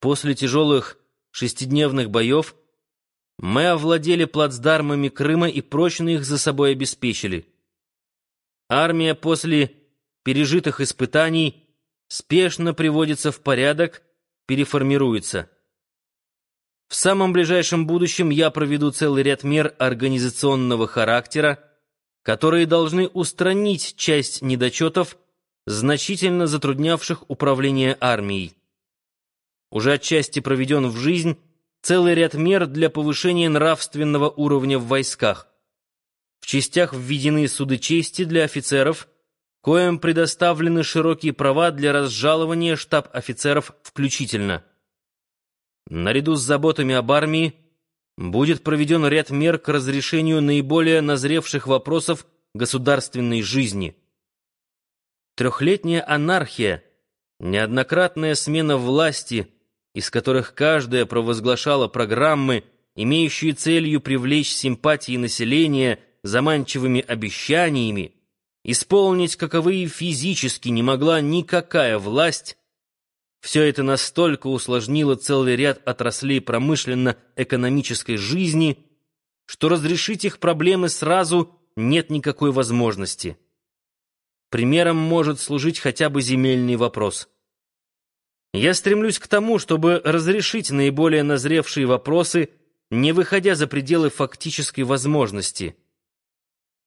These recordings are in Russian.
После тяжелых шестидневных боев мы овладели плацдармами Крыма и прочно их за собой обеспечили. Армия после пережитых испытаний спешно приводится в порядок, переформируется. В самом ближайшем будущем я проведу целый ряд мер организационного характера, которые должны устранить часть недочетов, значительно затруднявших управление армией. Уже отчасти проведен в жизнь целый ряд мер для повышения нравственного уровня в войсках. В частях введены суды чести для офицеров, коим предоставлены широкие права для разжалования штаб-офицеров включительно. Наряду с заботами об армии будет проведен ряд мер к разрешению наиболее назревших вопросов государственной жизни. Трехлетняя анархия, неоднократная смена власти, из которых каждая провозглашала программы, имеющие целью привлечь симпатии населения заманчивыми обещаниями, исполнить каковые физически не могла никакая власть, все это настолько усложнило целый ряд отраслей промышленно-экономической жизни, что разрешить их проблемы сразу нет никакой возможности. Примером может служить хотя бы земельный вопрос. Я стремлюсь к тому, чтобы разрешить наиболее назревшие вопросы, не выходя за пределы фактической возможности.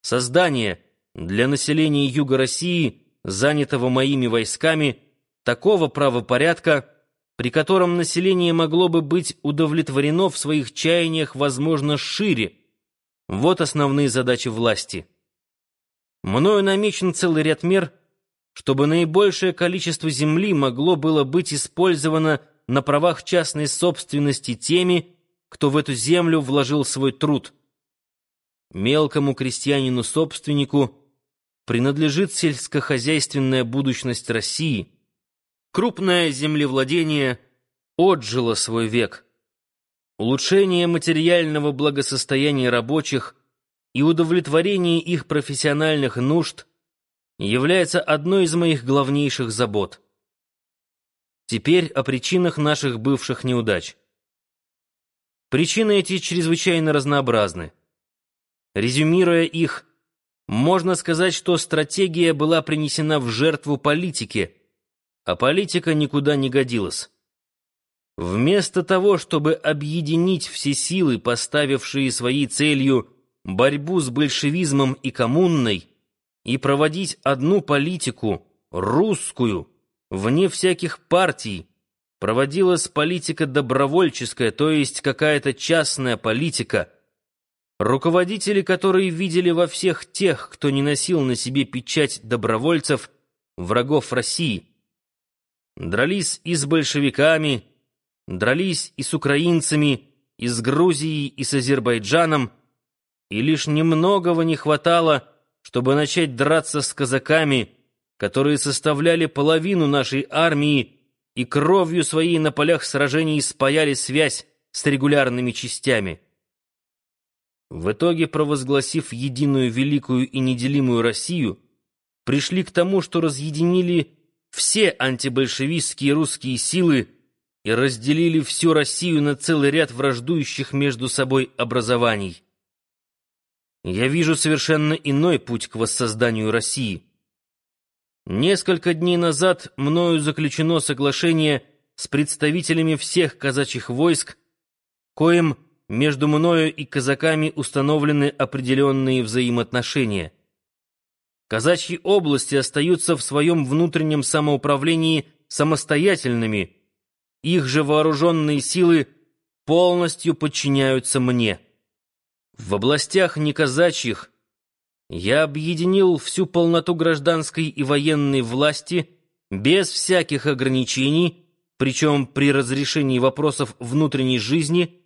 Создание для населения Юга России, занятого моими войсками, такого правопорядка, при котором население могло бы быть удовлетворено в своих чаяниях, возможно, шире. Вот основные задачи власти. Мною намечен целый ряд мер, чтобы наибольшее количество земли могло было быть использовано на правах частной собственности теми, кто в эту землю вложил свой труд. Мелкому крестьянину-собственнику принадлежит сельскохозяйственная будущность России – Крупное землевладение отжило свой век. Улучшение материального благосостояния рабочих и удовлетворение их профессиональных нужд является одной из моих главнейших забот. Теперь о причинах наших бывших неудач. Причины эти чрезвычайно разнообразны. Резюмируя их, можно сказать, что стратегия была принесена в жертву политике – а политика никуда не годилась. Вместо того, чтобы объединить все силы, поставившие своей целью борьбу с большевизмом и коммунной, и проводить одну политику, русскую, вне всяких партий, проводилась политика добровольческая, то есть какая-то частная политика, руководители, которые видели во всех тех, кто не носил на себе печать добровольцев, врагов России – Дрались и с большевиками, дрались и с украинцами, и с Грузией, и с Азербайджаном, и лишь немногого не хватало, чтобы начать драться с казаками, которые составляли половину нашей армии и кровью своей на полях сражений спаяли связь с регулярными частями. В итоге, провозгласив единую великую и неделимую Россию, пришли к тому, что разъединили все антибольшевистские русские силы и разделили всю Россию на целый ряд враждующих между собой образований. Я вижу совершенно иной путь к воссозданию России. Несколько дней назад мною заключено соглашение с представителями всех казачьих войск, коим между мною и казаками установлены определенные взаимоотношения — Казачьи области остаются в своем внутреннем самоуправлении самостоятельными, их же вооруженные силы полностью подчиняются мне. В областях неказачьих я объединил всю полноту гражданской и военной власти без всяких ограничений, причем при разрешении вопросов внутренней жизни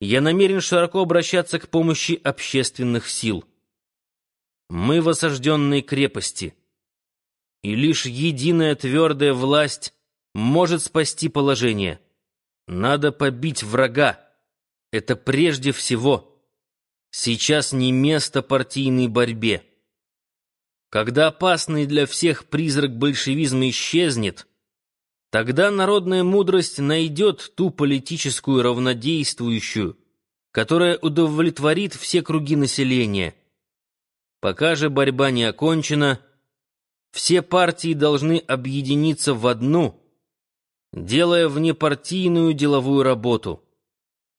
я намерен широко обращаться к помощи общественных сил. Мы в осажденной крепости, и лишь единая твердая власть может спасти положение. Надо побить врага. Это прежде всего. Сейчас не место партийной борьбе. Когда опасный для всех призрак большевизма исчезнет, Тогда народная мудрость найдет ту политическую равнодействующую, которая удовлетворит все круги населения. Пока же борьба не окончена, все партии должны объединиться в одну, делая внепартийную деловую работу.